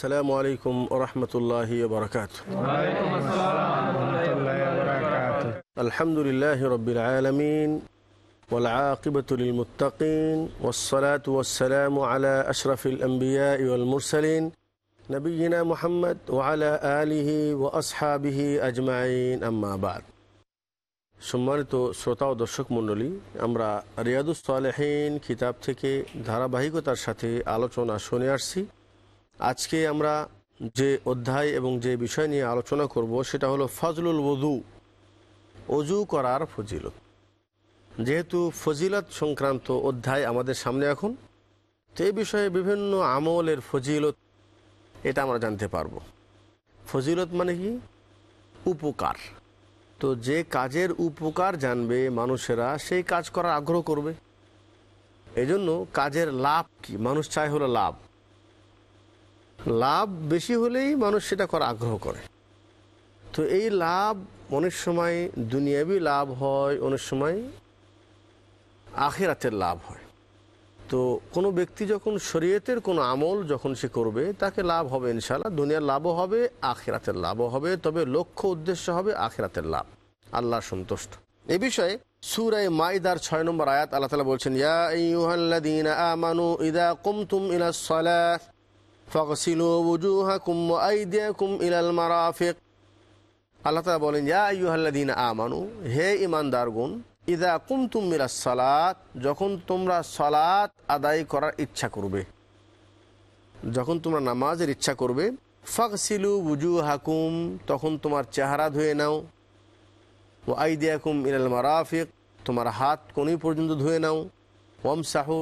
السلام عليكم ورحمة الله وبركاته ওয়ালাইকুম আসসালাম রহমতুল্লাহ বারাকাতুহ الحمد لله رب العالمين والعاقبة للمتقين والصلاة والسلام على أشرف الأنبياء والمرسلين نبينا محمد وعلى آله وأصحابه أجمعين أما بعد সম্মানিত শ্রোতা ও দর্শক মণ্ডলী আমরা রিয়াদুস সালেহীন কিতাব থেকে ধারাবাহিকতার সাথে আলোচনা শুনে আসছি আজকে আমরা যে অধ্যায় এবং যে বিষয় নিয়ে আলোচনা করব, সেটা হলো ফজলুল ওদু অজু করার ফজিলত। যেহেতু ফজিলত সংক্রান্ত অধ্যায় আমাদের সামনে এখন, তো এই বিষয়ে বিভিন্ন আমলের ফজিলত, এটা আমরা জানতে পারব। ফজিলত মানে কি? উপকার। তো যে কাজের উপকার জানবে মানুষেরা, সেই কাজ করার আগ্রহ করবে। এজন্য কাজের লাভ কি? মানুষ চায় হলো লাভ। লাভ বেশি হলেই মানুষ সেটা করার আগ্রহ করে। তো এই লাভ অনেক সময় দুনিয়াবি লাভ হয়, অনেক সময় আখেরাতের লাভ হয়। তো কোনো ব্যক্তি যখন শরীয়তের কোনো আমল যখন সে করবে, তাকে লাভ হবে ইনশাল্লাহ দুনিয়ার লাভও হবে, আখেরাতের লাভও হবে, তবে লক্ষ্য উদ্দেশ্য হবে আখেরাতের লাভ। আল্লাহ সন্তুষ্ট। এ বিষয়ে সুরাই মাইদার ছয় নম্বর আয়াত আল্লাহ তালা বলছেন, ইয়া আইয়ুহাল্লাযীনা আমানু ইদা কুমতুম ইলাস সালাহ ফাগসিলু ওয়ুজুহাকুম ওয়া আইদিয়াকুম ইলাল মারাফিক। আল্লাহ তালা বলেন, ইয়া আইয়ুহাল্লাদিন আমানু, হে ইমানদারগুন ইদা কুমতুম মিরাস সালাত, যখন তোমরা সালাত আদায় করার ইচ্ছা করবে, যখন তোমরা নামাজের ইচ্ছা করবে ফাকসিলু বুজু হাকুম তখন তোমার চেহারা ধুয়ে নাও। ও আইদিয়াকুম ইলাল মারাফিক, তোমার হাত কোনি পর্যন্ত ধুয়ে নাও। ওম ওমসাহু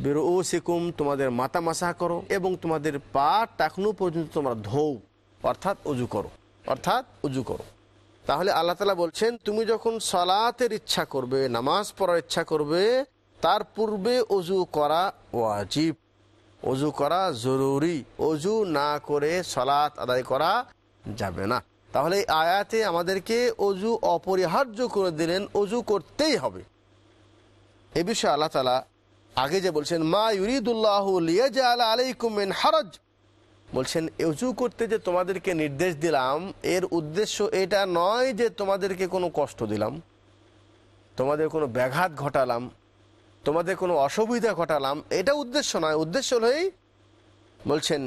বেরো সিকুম, তোমাদের মাথা মাসা করো এবং তোমাদের পা টাকনু পর্যন্ত তোমরা ধৌ অর্থাৎ উজু করো। অর্থাৎ উজু করো। তাহলে আল্লাহ তালা বলছেন, তুমি যখন সলাতের ইচ্ছা করবে, নামাজ পড়ার ইচ্ছা করবে, তার পূর্বে অজু করা ওয়াজিব। অজু করা জরুরি। অজু না করে সলাৎ আদায় করা যাবে না। তাহলে আয়াতে আমাদেরকে অজু অপরিহার্য করে দিলেন অজু করতেই হবে। এ বিষয়ে আল্লাহ তালা আগে যে বলছেন, মা ইউরিদুল্লাহ লিয়াজা হারাজ। বলছেন এজু করতে যে তোমাদেরকে নির্দেশ দিলাম, এর উদ্দেশ্য এটা নয় যে তোমাদেরকে কোনো কষ্ট দিলাম, তোমাদের কোনো ব্যাঘাত ঘটালাম, তোমাদের কোনো অসুবিধা ঘটালাম। এটা উদ্দেশ্য নয়। উদ্দেশ্য হলেই বলছেন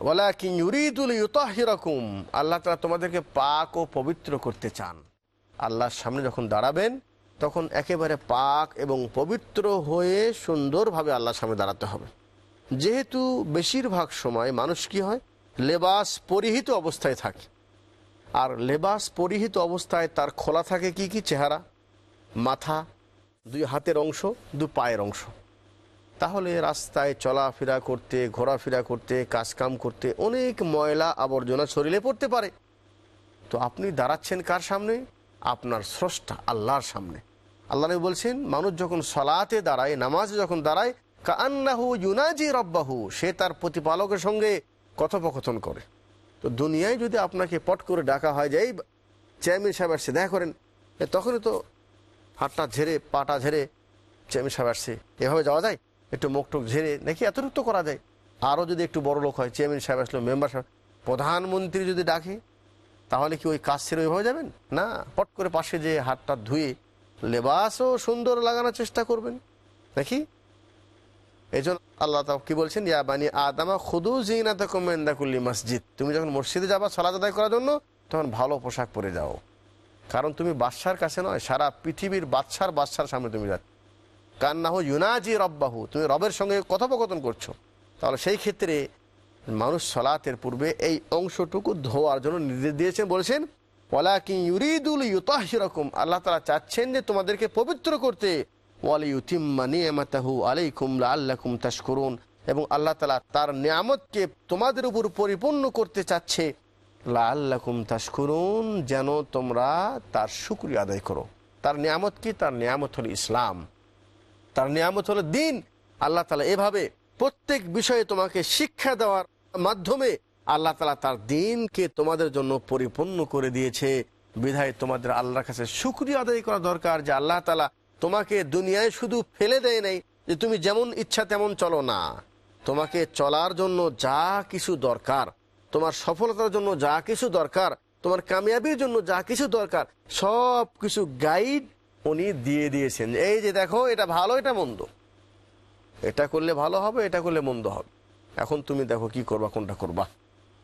ওলা কি ইউরিদুল ইউতাহিরকুম। আল্লাহ তালা তোমাদেরকে পাক ও পবিত্র করতে চান। আল্লাহর সামনে যখন দাঁড়াবেন তখন একেবারে পাক এবং পবিত্র হয়ে সুন্দরভাবে আল্লাহর সামনে দাঁড়াতে হবে। যেহেতু বেশিরভাগ সময় মানুষ কি হয়? লেবাস পরিহিত অবস্থায় থাকে। আর লেবাস পরিহিত অবস্থায় তার খোলা থাকে কি কি? চেহারা, মাথা, দুই হাতের অংশ, দু পায়ের অংশ। তাহলে রাস্তায় চলাফেরা করতে, ঘোরাফেরা করতে, কাজকাম করতে অনেক ময়লা আবর্জনা শরীরে পড়তে পারে। তো আপনি দাঁড়াচ্ছেন কার সামনে? আপনার স্রষ্টা, আল্লাহর সামনে। আল্লাহ নবী বলছেন, মানুষ যখন সলাতে দাঁড়ায়, নামাজে যখন দাঁড়ায় কান্নাহু ইউনাজি রব্বাহু, সে তার প্রতিপালকের সঙ্গে কথোপকথন করে। তো দুনিয়ায় যদি আপনাকে পট করে ডাকা হয় যে, এই চেয়ারম্যান সাহেব আসছে, দেখা করেন। তখনই তো হাতটা ঝেড়ে, পাটা ঝেড়ে চেয়ারম্যান সাহেব আসছে। এভাবে যাওয়া যায়? একটু মুখ টুক ঝেড়ে নাকি এতটুকু তো করা যায়? আরও যদি একটু বড় লোক হয়, চেয়ারম্যান সাহেব আসলো, মেম্বার সাহেব, প্রধানমন্ত্রী যদি ডাকে, তাহলে কি ওই কাজ ছেড়ে ওইভাবে যাবেন? না, পট করে পাশে যে হাতটা ধুয়ে লেবাসও সুন্দর লাগানোর চেষ্টা করবেন, নাকি? এই জন্য আল্লাহ কি বলছেন, ইয়া বানি আদামা খুদু জিনাতা কুমেন্দাকুল্লি মসজিদ। তুমি যখন মসজিদে যাবা সালাদ আদায় করার জন্য, তখন ভালো পোশাক পরে যাও। কারণ তুমি বাদশার কাছে নয়, সারা পৃথিবীর বাদশার বাদশার সামনে তুমি যাচ্ছ। কান্নাহ ইউনাজি রব্বাহু, তুমি রবের সঙ্গে কথোপকথন করছ। তাহলে সেই ক্ষেত্রে মানুষ সলাতের পূর্বে এই অংশটুকু ধোয়ার জন্য নির্দেশ দিয়েছেন, বলেছেন ওয়ালাকিন ইউরিদুল ইউতাহিরকুম আল্লাহ তাআলা চাচ্ছেন যে তোমাদেরকে পবিত্র করতে। ওয়ালি ইউতিম্মা নিয়ামাতাহু আলাইকুম লাআল্লাকুম তাশকুরুন। এবং আল্লাহ তাআলা তার নিয়ামতকে তোমাদের উপর পরিপূর্ণ করতে চাচ্ছে। লাআল্লাকুম তাশকুরুন, যেন তোমরা তার শুকরিয়া আদায় করো। তার নিয়ামত কি? তার নিয়ামত হলো ইসলাম। তার নিয়ামত হলো দিন। আল্লাহ তালা এভাবে প্রত্যেক বিষয়ে তোমাকে শিক্ষা দেওয়ার মাধ্যমে আল্লাহ তালা তার দিনকে তোমাদের জন্য পরিপূর্ণ করে দিয়েছে। বিধায় তোমাদের আল্লাহর কাছে শুক্রিয়া আদায় করা দরকার যে আল্লাহ তালা তোমাকে দুনিয়ায় শুধু ফেলে দেয় নাই, যে তুমি যেমন ইচ্ছা তেমন চলো না। তোমাকে চলার জন্য যা কিছু দরকার, তোমার সফলতার জন্য যা কিছু দরকার, তোমার কামিয়াবির জন্য যা কিছু দরকার, সব কিছু গাইড উনি দিয়ে দিয়েছেন। এই যে দেখো, এটা ভালো, এটা মন্দ। এটা করলে ভালো হবে, এটা করলে মন্দ হবে। এখন তুমি দেখো কি করবা, কোনটা করবা।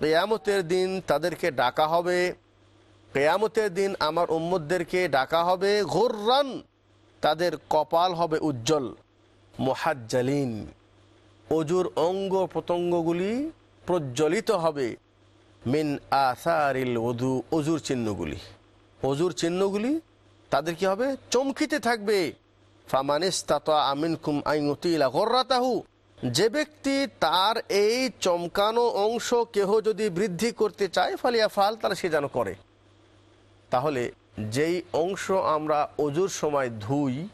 কেয়ামতের দিন তাদেরকে ডাকা হবে। কেয়ামতের দিন আমার উম্মতদেরকে ডাকা হবে। ঘোররান, তাদের কপাল হবে উজ্জ্বল, মোহাজ্জালিন। অজুর অঙ্গ প্রত্যঙ্গগুলি প্রজ্বলিত হবে মিন আসারিল ওদু অজুর চিহ্নগুলি। অজুর চিহ্নগুলি তাদের কি হবে? চমকিতে থাকবে। ফামানিস্তাতা আমিন কুম আইনতিলা গর্রাতাহু যে ব্যক্তি তার এই চমকানো অংশ কেহ যদি বৃদ্ধি করতে চায়, ফালিয়া ফাল, তাহলে সে যেন করে। তাহলে যেই অংশ আমরা অজুর সময় ধুই,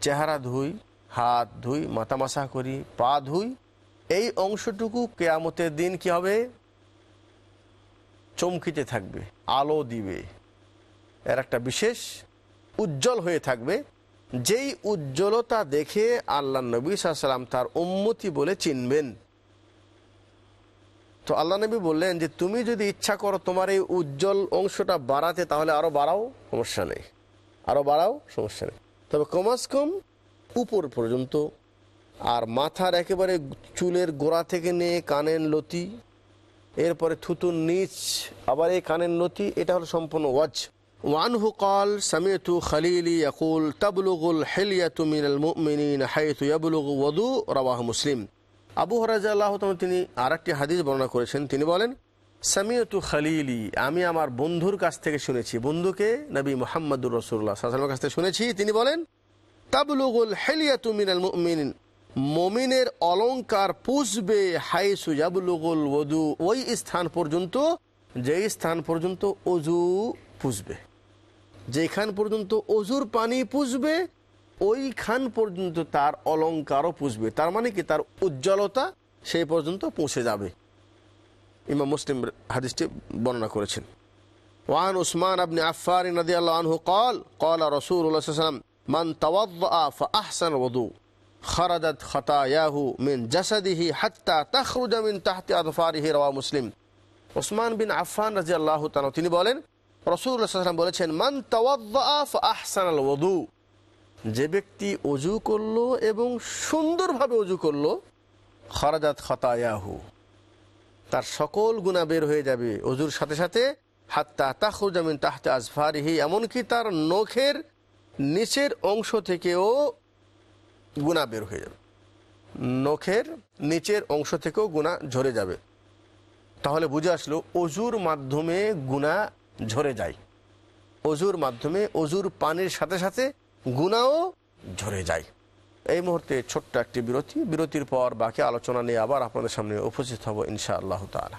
চেহারা ধুই, হাত ধুই, মাথা মাসা করি, পা ধুই, এই অংশটুকু কেয়ামতের দিন কি হবে? চমকিতে থাকবে, আলো দিবে। এর একটা বিশেষ উজ্জ্বল হয়ে থাকবে। যেই উজ্জ্বলতা দেখে আল্লাহ নবী সাল্লাম তার উন্মতি বলে চিনবেন। তো আল্লাহ নবী বললেন যে, তুমি যদি ইচ্ছা করো তোমার এই উজ্জ্বল অংশটা বাড়াতে, তাহলে আরও বাড়াও, সমস্যা নেই। আরও বাড়াও, সমস্যা নেই। তবে কমাস কম উপর পর্যন্ত, আর মাথার একেবারে চুলের গোড়া থেকে নিয়ে কানের লতি, এরপরে থুতুর নিচ, আবার এই কানের লতি, এটা হলো সম্পূর্ণ ওয়াজ ওয়ানহু قال سمعت خليلي يقول تبلغ الحلية من المؤمنين حيث يبلغ وضوء رواه مسلم আবু হরাজা আল্লাহ তিনি আর একটি হাদিস বর্ণনা করেছেন তিনি বলেন সামিয়তু খালিলি আমি আমার বন্ধুর কাছ থেকে শুনেছি বন্ধুকে নবী মোহাম্মদুর রসুল্লাহ সাল্লামের কাছ থেকে শুনেছি তিনি বলেন তাবলুগুল হেলিয়াতু মিনাল মুমিন মমিনের অলংকার পুষবে হাইসু জাবলুগুল ওদু ওই স্থান পর্যন্ত যেই স্থান পর্যন্ত অজু পুষবে যেখান পর্যন্ত অজুর পানি পুষবে, ওইখান পর্যন্ত তার অলঙ্কারও পুষবে। তার মানে কি? তার উজ্জ্বলতা সেই পর্যন্ত পৌঁছে যাবে। ইমাম মুসলিম হাদিসটি বর্ণনা করেছেন। ওয়ান উসমান আবনি আফার নদী আল্লাহ আনহু কল কল রসুলাম মান আহসান ওদু খরাজাত খতায়াহু মিন জাসাদিহি হাত্তা তখরুজা মিন তাহতি আদফারিহি রওয়া মুসলিম। ওসমান বিন আফফান রাজি আল্লাহ তিনি বলেন রসুল্লাহাম বলেছেন, মান ওদু যে ব্যক্তি অজু করল এবং সুন্দরভাবে অজু করল, খরাজাত খতায়াহু। তার সকল গুণা বের হয়ে যাবে অজুর সাথে সাথে, হাত্তা তাহুজামিন তাহতে আজফারিহি। এমনকি তার নখের নিচের অংশ থেকেও গুণা বের হয়ে যাবে। নখের নিচের অংশ থেকেও গুণা ঝরে যাবে। তাহলে বুঝে আসলো অজুর মাধ্যমে গুণা ঝরে যায়। অজুর মাধ্যমে অজুর পানির সাথে সাথে গুণাও ঝরে যায়। এই মুহূর্তে ছোট্ট একটি বিরতি। বিরতির পর বাকি আলোচনা নিয়ে আবার আপনাদের সামনে উপস্থিত হব ইনশা আল্লাহ তালা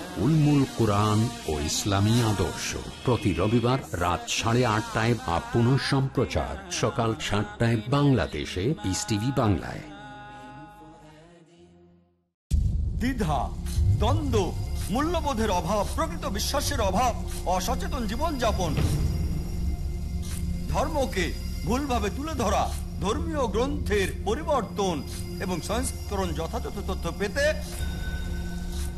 উলমুল কোরআন ও ইসলামী আদর্শ। প্রতি রবিবার রাত সাড়ে আটটায় বা পুনঃ সম্প্রচার। সকাল সাতটায় বাংলাদেশে পিস টিভি বাংলায়। দ্বিধা, দ্বন্দ্ব, মূল্যবোধের অভাব, প্রকৃত বিশ্বাসের অভাব, অসচেতন জীবনযাপন। ধর্মকে ভুলভাবে তুলে ধরা, ধর্মীয় গ্রন্থের পরিবর্তন এবং সংস্করণ যথাযথ তথ্য পেতে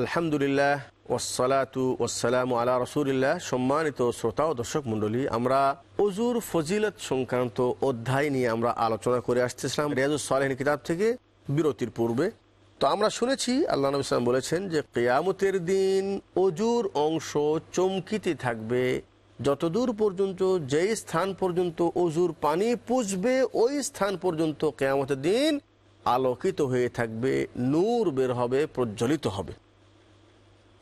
আলহামদুলিল্লাহ ওসালাতু ওসালাম আলা রসুলিল্লাহ। সম্মানিত শ্রোতা ও দর্শক মণ্ডলী, আমরা অজুর ফজিলত সংক্রান্ত অধ্যায় নিয়ে আমরা আলোচনা করে আসতেছিলাম রিয়াজুস সালেহিন কিতাব থেকে বিরতির পূর্বে। তো আমরা শুনেছি, আল্লাহ নবী সাল্লাম বলেছেন যে, কেয়ামতের দিন অজুর অংশ চমকিতে থাকবে। যতদূর পর্যন্ত যেই স্থান পর্যন্ত অজুর পানি পুষবে ওই স্থান পর্যন্ত কেয়ামতের দিন আলোকিত হয়ে থাকবে, নূর বের হবে, প্রজ্বলিত হবে।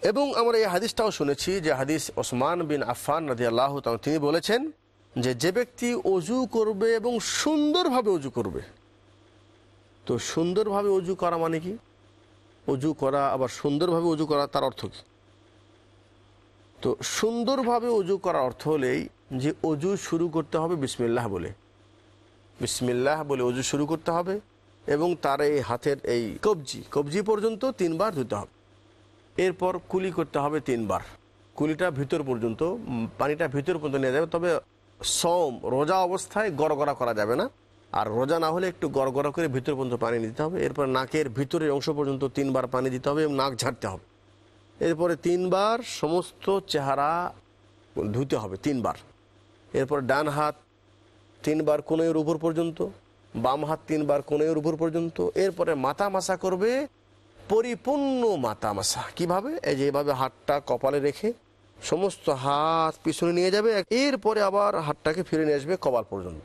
এবং আমরা এই হাদিসটাও শুনেছি যে হাদিস ওসমান বিন আফান রাজি আল্লাহ তিনি বলেছেন যে যে ব্যক্তি অজু করবে এবং সুন্দরভাবে অজু করবে। তো সুন্দরভাবে অজু করা মানে কি? অজু করা, আবার সুন্দরভাবে অজু করা, তার অর্থ কী? তো সুন্দরভাবে অজু করার অর্থ হলেই যে অজু শুরু করতে হবে বিসমিল্লাহ বলে। বিসমিল্লাহ বলে অজু শুরু করতে হবে এবং তার এই হাতের এই কবজি কবজি পর্যন্ত তিনবার ধুতে হবে। এরপর কুলি করতে হবে তিনবার। কুলিটা ভিতর পর্যন্ত পানিটা ভিতর পর্যন্ত নিয়ে যাবে, তবে সম রোজা অবস্থায় গড়গড়া করা যাবে না। আর রোজা না হলে একটু গড়গড়া করে ভিতর পর্যন্ত পানি দিতে হবে। এরপর নাকের ভিতরের অংশ পর্যন্ত তিনবার পানি দিতে হবে, এবং নাক ঝাড়তে হবে। এরপরে তিনবার সমস্ত চেহারা ধুতে হবে, তিনবার। এরপর ডান হাত তিনবার কোনের উপর পর্যন্ত, বাম হাত তিনবার কোনের উপর পর্যন্ত। এরপরে মাথা মাসা করবে পরিপূর্ণ মাথা মাসা কীভাবে? এই যে এভাবে হাতটা কপালে রেখে সমস্ত হাত পিছনে নিয়ে যাবে, এরপরে আবার হাতটাকে ফিরে নিয়ে আসবে কপাল পর্যন্ত।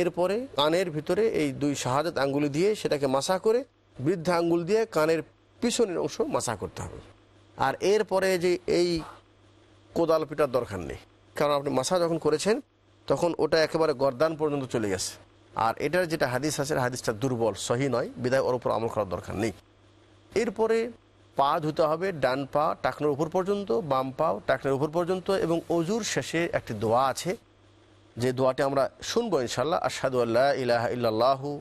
এরপরে কানের ভিতরে এই দুই শাহাদাত আঙ্গুলি দিয়ে সেটাকে মাসা করে, বৃদ্ধা আঙ্গুল দিয়ে কানের পিছনের অংশ মাসা করতে হবে। আর এরপরে যে এই কোদাল পিটার দরকার নেই। কারণ আপনি মাসা যখন করেছেন, তখন ওটা একেবারে গরদান পর্যন্ত চলে গেছে। আর এটার যেটা হাদিস আছে, হাদিসটা দুর্বল, সহি নয়, বিদায় ওর উপর আমল করার দরকার নেই। এরপরে পা ধুতে হবে, ডান পা টাকনের উপর পর্যন্ত, বাম পাও টাকনের উপর পর্যন্ত এবং অজুর শেষে একটি দোয়া আছে। যে দোয়াটি আমরা শুনব ইনশাল্লাহ আসাদু আল্লাহ ইলাহ ইল্লাল্লাহু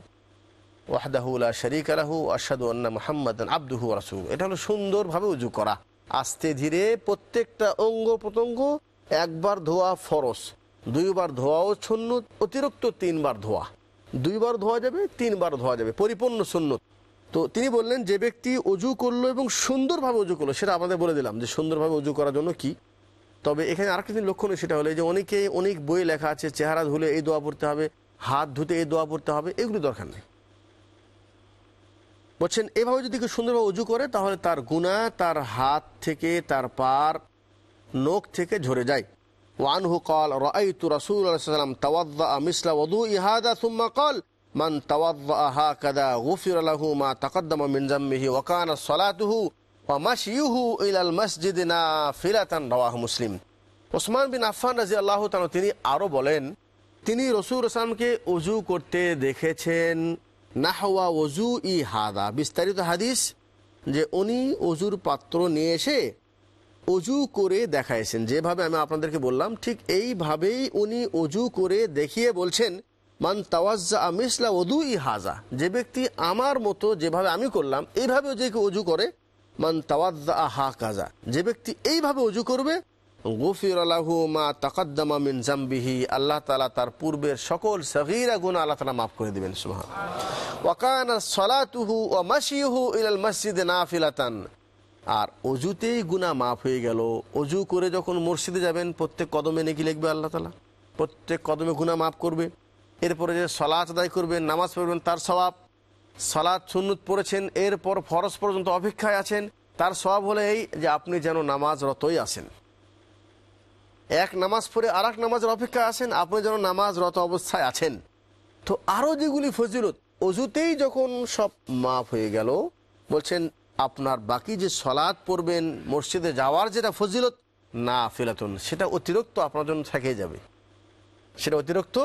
ওয়াহদাহু লা শরীক আলাহু আসাদু আন্না মুহাম্মাদ আব্দুহু রাসূল এটা হলো সুন্দরভাবে উজু করা। আস্তে ধীরে প্রত্যেকটা অঙ্গ প্রত্যঙ্গ একবার ধোয়া ফরস দুইবার ধোয়াও শূন্য অতিরিক্ত তিনবার ধোয়া। দুইবার ধোয়া যাবে, তিনবার ধোয়া যাবে, পরিপূর্ণ সুন্নত। তো তিনি বললেন, যে ব্যক্তি অজু করল এবং সুন্দরভাবে অজু করল, সেটা আমাদের বলে দিলাম যে সুন্দরভাবে অজু করার জন্য কি। তবে এখানে আরেকটা দিন লক্ষণ সেটা হলো যে অনেকে অনেক বই লেখা আছে, চেহারা ধুলে এই দোয়া পড়তে হবে, হাত ধুতে এই দোয়া পড়তে হবে, এগুলি দরকার নেই। বলছেন, এভাবে যদি কেউ সুন্দরভাবে উজু করে, তাহলে তার গুণা তার হাত থেকে, তার পার নখ থেকে ঝরে যায়। ওয়ানহু কল রাইতু রাসূল সাল্লাম তাওয়াদ্দা মিসলা ওযু ইহাদা সুম্মা কল। মান তাওয়াদ্দাহা কাদা গুফির লাহু মা তাকদ্দামা মিন জাম্মিহি ওয়া কানা সালাতুহু ওয়া মাশিয়ুহু ইলাল মসজিদ নাফিলাতান, রাওয়াহু মুসলিম। ওসমান বিন আফফান রাদিয়াল্লাহু তাআলা তিনি আরও বলেন, তিনি রসুল রসলামকে অজু করতে দেখেছেন। নাহওয়া ওজু ই হাদা, বিস্তারিত হাদিস যে উনি অজুর পাত্র নিয়ে এসে অজু করে দেখাইছেন। যেভাবে আমি আপনাদেরকে বললাম, ঠিক এইভাবেই উনি অজু করে দেখিয়ে বলছেন মান তাওয়াজ্জা মিসলা ওদু ই হাজা, যে ব্যক্তি আমার মতো যেভাবে আমি করলাম এইভাবে যে কেউ অজু করে, মান তাওয়াজ্জা হা কাজা যে ব্যক্তি এইভাবে অজু করবে, গফির আলাহু মা তাকাদ্দামা মিন জাম্বিহি, আল্লাহ তালা তার পূর্বের সকল সগীরা গুণা আল্লাহ তালা মাফ করে দেবেন সুবহান ওয়াকানা সলাতুহু ও মাসিহু ইলাল মসজিদে না ফিলাতান আর অজুতেই গুণা মাফ হয়ে গেল। অজু করে যখন মসজিদে যাবেন, প্রত্যেক কদমে নাকি লিখবে আল্লাহ তালা প্রত্যেক কদমে গুণা মাফ করবে। এরপরে যে সলাৎ আদায় করবেন, নামাজ পড়বেন, তার স্বভাব। সালাদ সুন্নত পড়েছেন, এরপর ফরজ পর্যন্ত অপেক্ষায় আছেন। তার স্বভাব হলে এই যে আপনি যেন নামাজরতই আছেন। এক নামাজ পড়ে আর এক নামাজের অপেক্ষায় আছেন, আপনি যেন নামাজরত অবস্থায় আছেন। তো আরও যেগুলি ফজিলত, অজুতেই যখন সব মাফ হয়ে গেল, বলছেন, আপনার বাকি যে সলাদ পড়বেন, মসজিদে যাওয়ার যেটা ফজিলত না ফিলাতুন সেটা অতিরিক্ত আপনার জন্য থেকে যাবে। সেটা অতিরিক্ত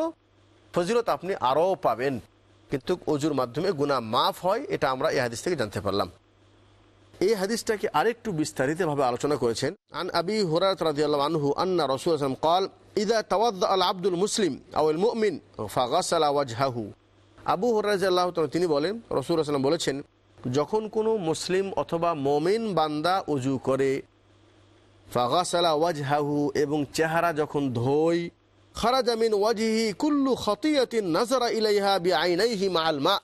ফজিলত আপনি আরও পাবেন কিন্তু অজুর মাধ্যমে গুণা মাফ হয় এটা আমরা এই হাদিস থেকে জানতে পারলাম এই হাদিসটাকে আরেকটু বিস্তারিতভাবে আলোচনা করেছেন আন আবি হুরাত রাদিয়াল্লাহু আনহু আন্না রাসূল সাল্লাল্লাহু আলাইহি ওয়াসাল্লাম قال اذا توضأ العبد المسلم او المؤمن فغسل وجهه আবু হুরায়রা রাদিয়াল্লাহু তাআলা তিনি বলেন রাসূল সাল্লাল্লাহু আলাইহি ওয়াসাল্লাম বলেছেন যখন কোনো মুসলিম অথবা মুমিন বান্দা ওযু করে ফাগাসালা ওয়াজহাহু এবং চেহারা যখন ধোয় খারাজা ওয়াজহি কুল্লু নাজারা ইলাইহা বিআইনাইহি মাআল মা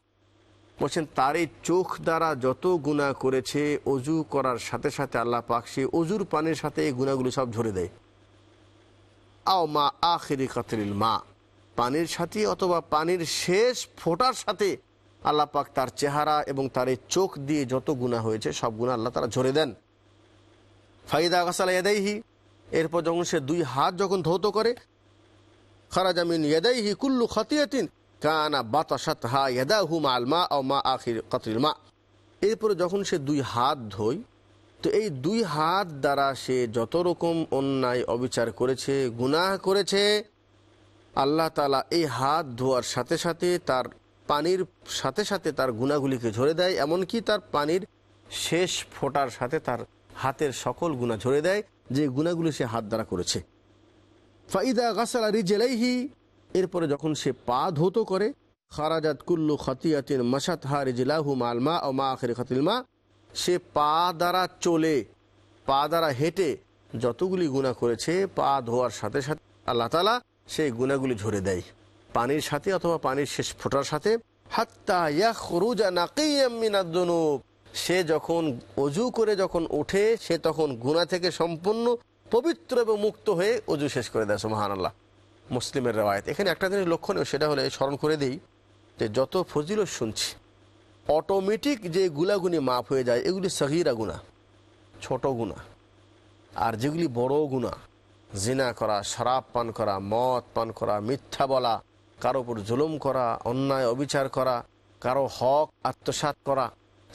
বলছেন তার এই চোখ দ্বারা যত গুণা করেছে, অজু করার সাথে সাথে আল্লাহ পাক সে অজুর পানির সাথে এই গুণাগুলি সব ঝরে দেয়। আও মা আখিরি কাতরিল মা। পানির সাথে অথবা পানির শেষ ফোটার সাথে আল্লাহ পাক তার চেহারা এবং তার এই চোখ দিয়ে যত গুণা হয়েছে, সব গুণা আল্লাহ তারা ঝরে দেন। ফাইদা গাছালা এদাইহি এরপর যখন সে দুই হাত যখন ধৌত করে কানা হা ইয়াদাহু মা আখির মা। এরপরে যখন সে দুই হাত ধোয়, তো এই দুই হাত দ্বারা সে যত রকম অন্যায় অবিচার করেছে, গুনাহ করেছে, আল্লাহ তালা এই হাত ধোয়ার সাথে সাথে তার পানির সাথে সাথে তার গুণাগুলিকে ঝরে দেয়, এমনকি তার পানির শেষ ফোটার সাথে তার হাতের সকল গুণা ঝরে দেয়, যে গুণাগুলি সে হাত দ্বারা করেছে। ফাইদা গাছালা রিজেলাইহি। এরপরে যখন সে পা ধৌত করে, খারাজাত কুল্লু খতিয়াতিন মাসাত হা রিজলাহু মালমা ও মা আখের খাতিল মা, সে পা দ্বারা চলে, পা দ্বারা হেঁটে যতগুলি গুণা করেছে, পা ধোয়ার সাথে সাথে আল্লাহ তালা সেই গুণাগুলি ঝরে দেয়। পানির সাথে অথবা পানির শেষ ফোটার সাথে। হাত্তা সে যখন অজু করে যখন ওঠে, সে তখন গুণা থেকে সম্পূর্ণ পবিত্র এবং মুক্ত হয়ে অজু শেষ করে দেয় সুমাহান আল্লাহ মুসলিমের রেওয়ায়ত। এখানে একটা জিনিস লক্ষণীয়, সেটা হলে, স্মরণ করে দিই যে যত ফজিলত শুনছি অটোমেটিক যে গুলাগুনি মাফ হয়ে যায়, এগুলি সহিরা গুণা, ছোট গুণা। আর যেগুলি বড় গুণা, জিনা করা, শরাব পান করা, মদ পান করা, মিথ্যা বলা, কারও উপর জুলুম করা, অন্যায় অবিচার করা, কারও হক আত্মসাত করা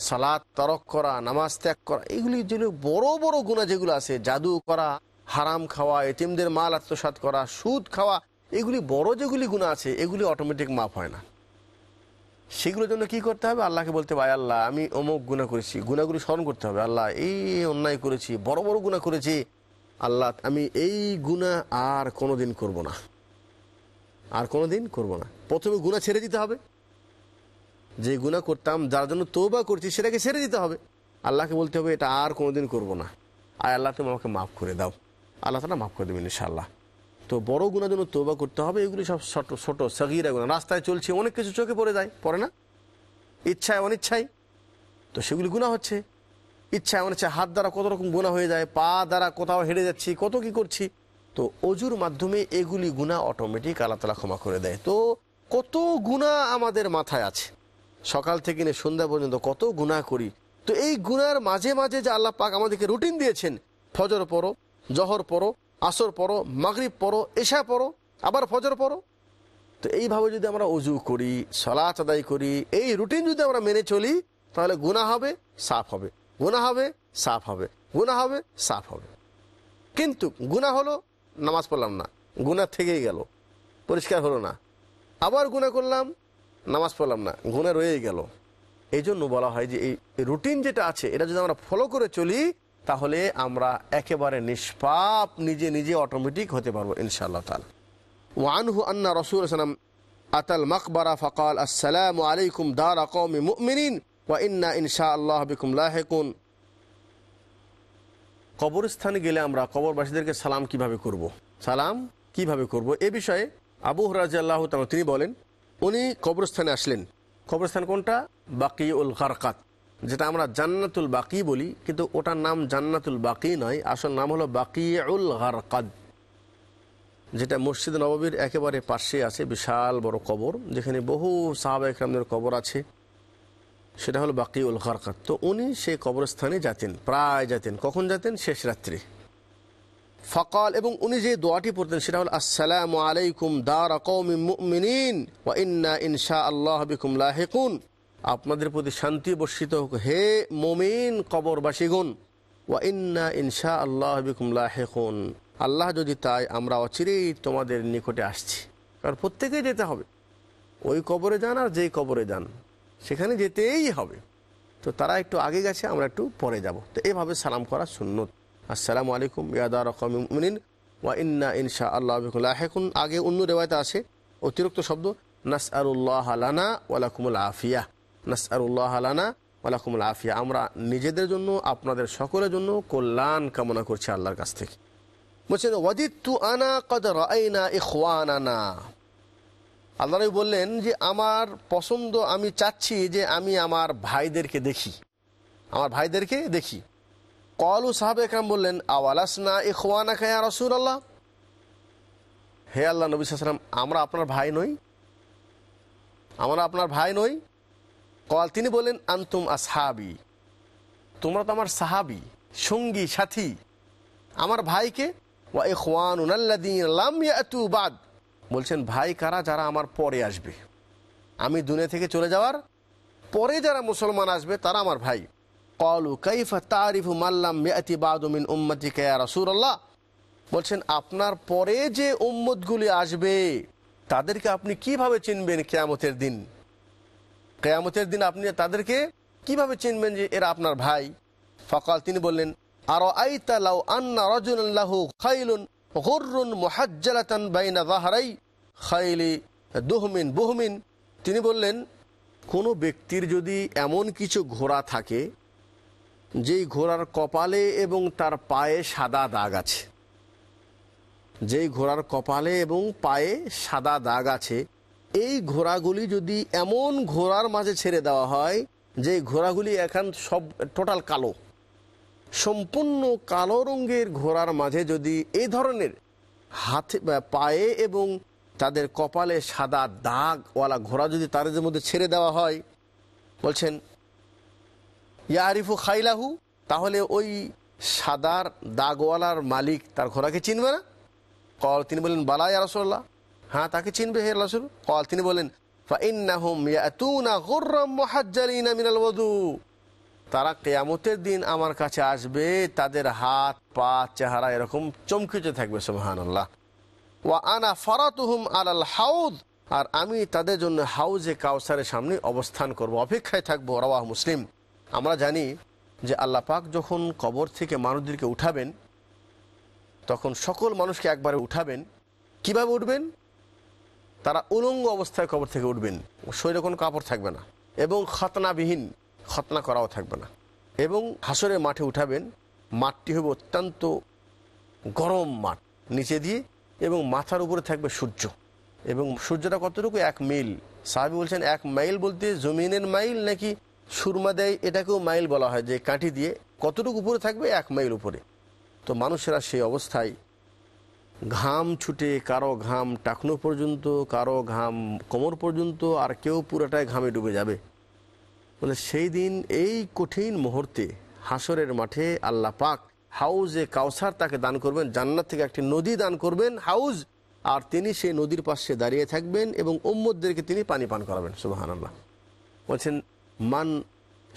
সালাদ তরক করা, নামাজ ত্যাগ করা এগুলি যেগুলো বড় বড় গুণা যেগুলো আছে, জাদু করা, হারাম খাওয়া এটিমদের মাল আত্মসাত করা, সুদ খাওয়া, এগুলি বড় যেগুলি গুণা আছে, এগুলি অটোমেটিক মাফ হয় না। সেগুলোর জন্য কি করতে হবে? আল্লাহকে বলতে হবে আল্লাহ, আমি অমুক গুণা করেছি গুণাগুলি স্মরণ করতে হবে। আল্লাহ, এই অন্যায় করেছি, বড় বড় গুণা করেছি। আল্লাহ, আমি এই গুণা আর কোনো দিন করব না। আর কোনো দিন করব না। প্রথমে গুণা ছেড়ে দিতে হবে। যে গুণা করতাম, যার জন্য তৌবা করছি, সেটাকে ছেড়ে দিতে হবে। আল্লাহকে বলতে হবে, এটা আর কোনোদিন করব না। আর আল্লাহ, তুমি আমাকে মাফ করে দাও। আল্লাহ তালা মাফ করে দেবেন ইনশাআল্লাহ। তো বড় গুণার জন্য তৌবা করতে হবে, এগুলি সব ছোট ছোট, সগিরা গুণা রাস্তায় চলছে, অনেক কিছু চোখে পড়ে যায়, পড়ে না? ইচ্ছায়, অনিচ্ছায়? তো সেগুলি গুণা হচ্ছে। ইচ্ছায়, অনিচ্ছায়, হাত দ্বারা কত রকম গুণা হয়ে যায়, পা দ্বারা কোথাও হেঁটে যাচ্ছি, কত কি করছি। তো অজুর মাধ্যমে এগুলি গুণা অটোমেটিক আল্লাহ তালা ক্ষমা করে দেয়। তো কত গুণা আমাদের মাথায় আছে। সকাল থেকে নিয়ে সন্ধ্যা পর্যন্ত কত গুণা করি। তো এই গুনার মাঝে মাঝে যে আল্লাহ পাক আমাদেরকে রুটিন দিয়েছেন, ফজর পড়ো, জহর পড়ো, আসর পড়ো, মাগরিব পড়ো, এশা পড়ো, আবার ফজর পড়ো। তো এইভাবে যদি আমরা অজু করি সলাচ আদায় করি, এই রুটিন যদি আমরা মেনে চলি, তাহলে গুণা হবে, সাফ হবে। গুণা হবে, সাফ হবে। গুণা হবে, সাফ হবে। কিন্তু গুণা হলো, নামাজ পড়লাম না। গুণা থেকেই গেল। পরিষ্কার হলো না। আবার গুণা করলাম নামাজ পড়লাম না গুনে রয়ে গেল এই জন্য বলা হয় যে এই রুটিন যেটা আছে, এটা যদি আমরা ফলো করে চলি, তাহলে আমরা একেবারে নিষ্পাপ, নিজে নিজে অটোমেটিক হতে পারব, ইনশাআল্লাহ তাল ওয়ানহু আন্না রসুল সালাম আতাল মকবরা ফকাল, আসসালাম আলাইকুম দার আকৌমি মুমিনিন ওয়াইন্না ইনশা আল্লাহ বিকুম লাহেকুন কবরস্থানে গেলে আমরা কবরবাসীদেরকে সালাম কীভাবে করব। সালাম কীভাবে করব। এ বিষয়ে আবু হরাজ আল্লাহ তিনি বলেন উনি কবরস্থানে আসলেন। কবরস্থান কোনটা? বাকি উল গারকাত যেটা আমরা জান্নাতুল বাকি বলি, কিন্তু ওটার নাম জান্নাতুল বাকি নয়, আসল নাম হলো বাকি উল গারকাদ যেটা মসজিদ নববীর একেবারে পাশে আছে, বিশাল বড় কবর, যেখানে বহু সাহাবা একরামদের কবর আছে। সেটা হলো বাকি উল খারকাত। তো উনি সেই কবরস্থানে যেতেন, প্রায় যেতেন। কখন যেতেন? শেষ রাত্রে। ফকাল, এবং উনি যে দোয়াটি পড়তেন সেটা হলো, আসসালামু আলাইকুম দার কৌমিন ওয়া ইন্না ইনশা আল্লাহ আপনাদের প্রতি শান্তি বর্ষিত হোক। হে মোমিন কবরবাসীগুন ওয়া ইন্না ইনশা আল্লাহ বিকুম লাহেকুন। আল্লাহ যদি তাই আমরা অচিরেই তোমাদের নিকটে আসছি। কারণ প্রত্যেকেই যেতে হবে। ওই কবরে যান আর যেই কবরে যান, সেখানে যেতেই হবে। তো তারা একটু আগে গেছে, আমরা একটু পরে যাব। তো এভাবে সালাম করা সুন্নত। আসসালামু আলাইকুম ইয়াদার রকমিন ওয়া ইন্না ইনশা আল্লাহ লাহেকুন। আগে অন্য রেওয়ায়তে আছে অতিরিক্ত শব্দ নাস আরুল্লাহ আলানা ওয়ালাকুমুল আফিয়া। নাস আরুল্লাহ আলানা ওয়ালাকুমুল আফিয়া। আমরা নিজেদের জন্য, আপনাদের সকলের জন্য কল্যাণ কামনা করছি আল্লাহর কাছ থেকে। বলছেন ওয়াদিত্তু আনা কদ রাইনা ইখওয়ানানা। আল্লাহ বললেন যে, আমার পছন্দ আমি চাচ্ছি যে, আমি আমার ভাইদেরকে দেখি। আমার ভাইদেরকে দেখি। কলু সাহাব একরাম বললেন আওয়ালাসনা ইখওয়ানা খায়া রসুল আল্লাহ হে আল্লাহ নবী সালাম আমরা আপনার ভাই নই আমরা আপনার ভাই নই কল তিনি বললেন আন্তুম আসহাবি তোমরা তো আমার সাহাবি সঙ্গী সাথী আমার ভাইকে বাদ বলছেন ভাই কারা যারা আমার পরে আসবে আমি দুনিয়া থেকে চলে যাওয়ার পরে যারা মুসলমান আসবে তারা আমার ভাই কলু কাইফা তারিফু মাল্লাম মিয়াতি বাদুমিন উম্মতি কেয়া রসুল্লাহ বলছেন, আপনার পরে যে উম্মতগুলি আসবে, তাদেরকে আপনি কীভাবে চিনবেন কেয়ামতের দিন? কেয়ামতের দিন আপনি তাদেরকে কীভাবে চিনবেন যে এরা আপনার ভাই? ফকাল তিনি বললেন আর আইতালাউ আন্না রজুল্লাহু খাইলুন গর্রুন মোহাজ্জালাতান বাইনা জাহারাই খাইলি দুহমিন বুহমিন। তিনি বললেন, কোনো ব্যক্তির যদি এমন কিছু ঘোড়া থাকে যেই ঘোড়ার কপালে এবং তার পায়ে সাদা দাগ আছে। যেই ঘোড়ার কপালে এবং পায়ে সাদা দাগ আছে, এই ঘোড়াগুলি যদি এমন ঘোড়ার মাঝে ছেড়ে দেওয়া হয়, যে ঘোড়াগুলি এখন সব টোটাল কালো। সম্পূর্ণ কালো রঙের ঘোড়ার মাঝে যদি এই ধরনের হাতে পায়ে এবং তাদের কপালে সাদা দাগওয়ালা ঘোড়া যদি তাদের মধ্যে ছেড়ে দেওয়া হয়, বলছেন ইয়ারিফু খাইলাহু, তাহলে ওই সাদার দাগওয়ালার মালিক তার ঘোড়াকে চিনবে না? কল, তিনি বললেন, বালা ইয়া রসল্লাহ হ্যাঁ তাকে চিনবে হে রসুল। কল, তিনি বলেন তারা কেয়ামতের দিন আমার কাছে আসবে, তাদের হাত, পা, চেহারা এরকম চমকিতে থাকবে সোহান আল্লাহ ওয়া আনা হাউদ। আর আমি তাদের জন্য হাউজে কাউসারের সামনে অবস্থান করব, অপেক্ষায় থাকব, রওয়াহ মুসলিম। আমরা জানি যে আল্লাহ পাক যখন কবর থেকে মানুষদেরকে উঠাবেন, তখন সকল মানুষকে একবারে উঠাবেন। কীভাবে উঠবেন? তারা উলঙ্গ অবস্থায় কবর থেকে উঠবেন। শরীরে কোনো কাপড় থাকবে না এবং খতনাবিহীন, খতনা করাও থাকবে না। এবং হাসরের মাঠে উঠাবেন। মাঠটি হবে অত্যন্ত গরম মাঠ, নিচে দিয়ে এবং মাথার উপরে থাকবে সূর্য। এবং সূর্যটা কতটুকু? এক মিল সাহাবি বলছেন, এক মাইল বলতে জমিনের মাইল নাকি সুরমা দেয় এটাকেও মাইল বলা হয় যে কাঠি দিয়ে কতটুকু উপরে থাকবে এক মাইল উপরে। তো মানুষেরা সেই অবস্থায় ঘাম ছুটে, কারও ঘাম টাকনো পর্যন্ত, কারও ঘাম কোমর পর্যন্ত, আর কেউ পুরোটাই ঘামে ডুবে যাবে। বলে সেই দিন এই কঠিন মুহূর্তে হাসরের মাঠে আল্লাহ পাক হাউজে কাউসার তাকে দান করবেন, জান্নাত থেকে একটি নদী দান করবেন, হাউজ। আর তিনি সেই নদীর পাশে দাঁড়িয়ে থাকবেন এবং উম্মদদেরকে তিনি পানি পান করাবেন সুবাহান আল্লাহ বলছেন মান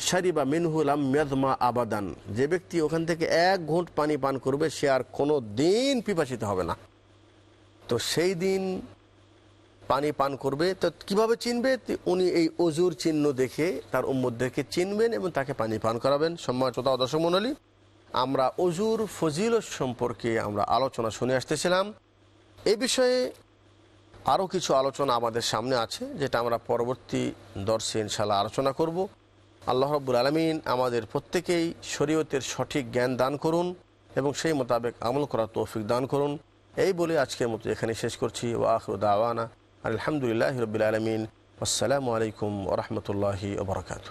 শারিবা মিনহুলাম মেদমা আবাদান। যে ব্যক্তি ওখান থেকে এক ঘন্ট পানি পান করবে, সে আর কোনো দিন পিপাসিত হবে না। তো সেই দিন পানি পান করবে, তো কীভাবে চিনবে? উনি এই অজুর চিহ্ন দেখে তার উম্মদদেরকে চিনবেন এবং তাকে পানি পান করাবেন। সম্মান শ্রোতা দর্শক মণ্ডলী, আমরা অজুর ফজিলত সম্পর্কে আমরা আলোচনা শুনে আসতেছিলাম। এ বিষয়ে আরও কিছু আলোচনা আমাদের সামনে আছে, যেটা আমরা পরবর্তী দর্শে ইনশাল্লাহ আলোচনা করব। আল্লাহ রব্বুল আলমিন আমাদের প্রত্যেকেই শরীয়তের সঠিক জ্ঞান দান করুন এবং সেই মোতাবেক আমল করার তৌফিক দান করুন। এই বলে আজকের মতো এখানে শেষ করছি ওয়াখর দাওয়ানা আলহামদুলিল্লাহ রবিল আলমিন। আসসালামু আলাইকুম ওরহমতুল্লাহি ওবরাকাতু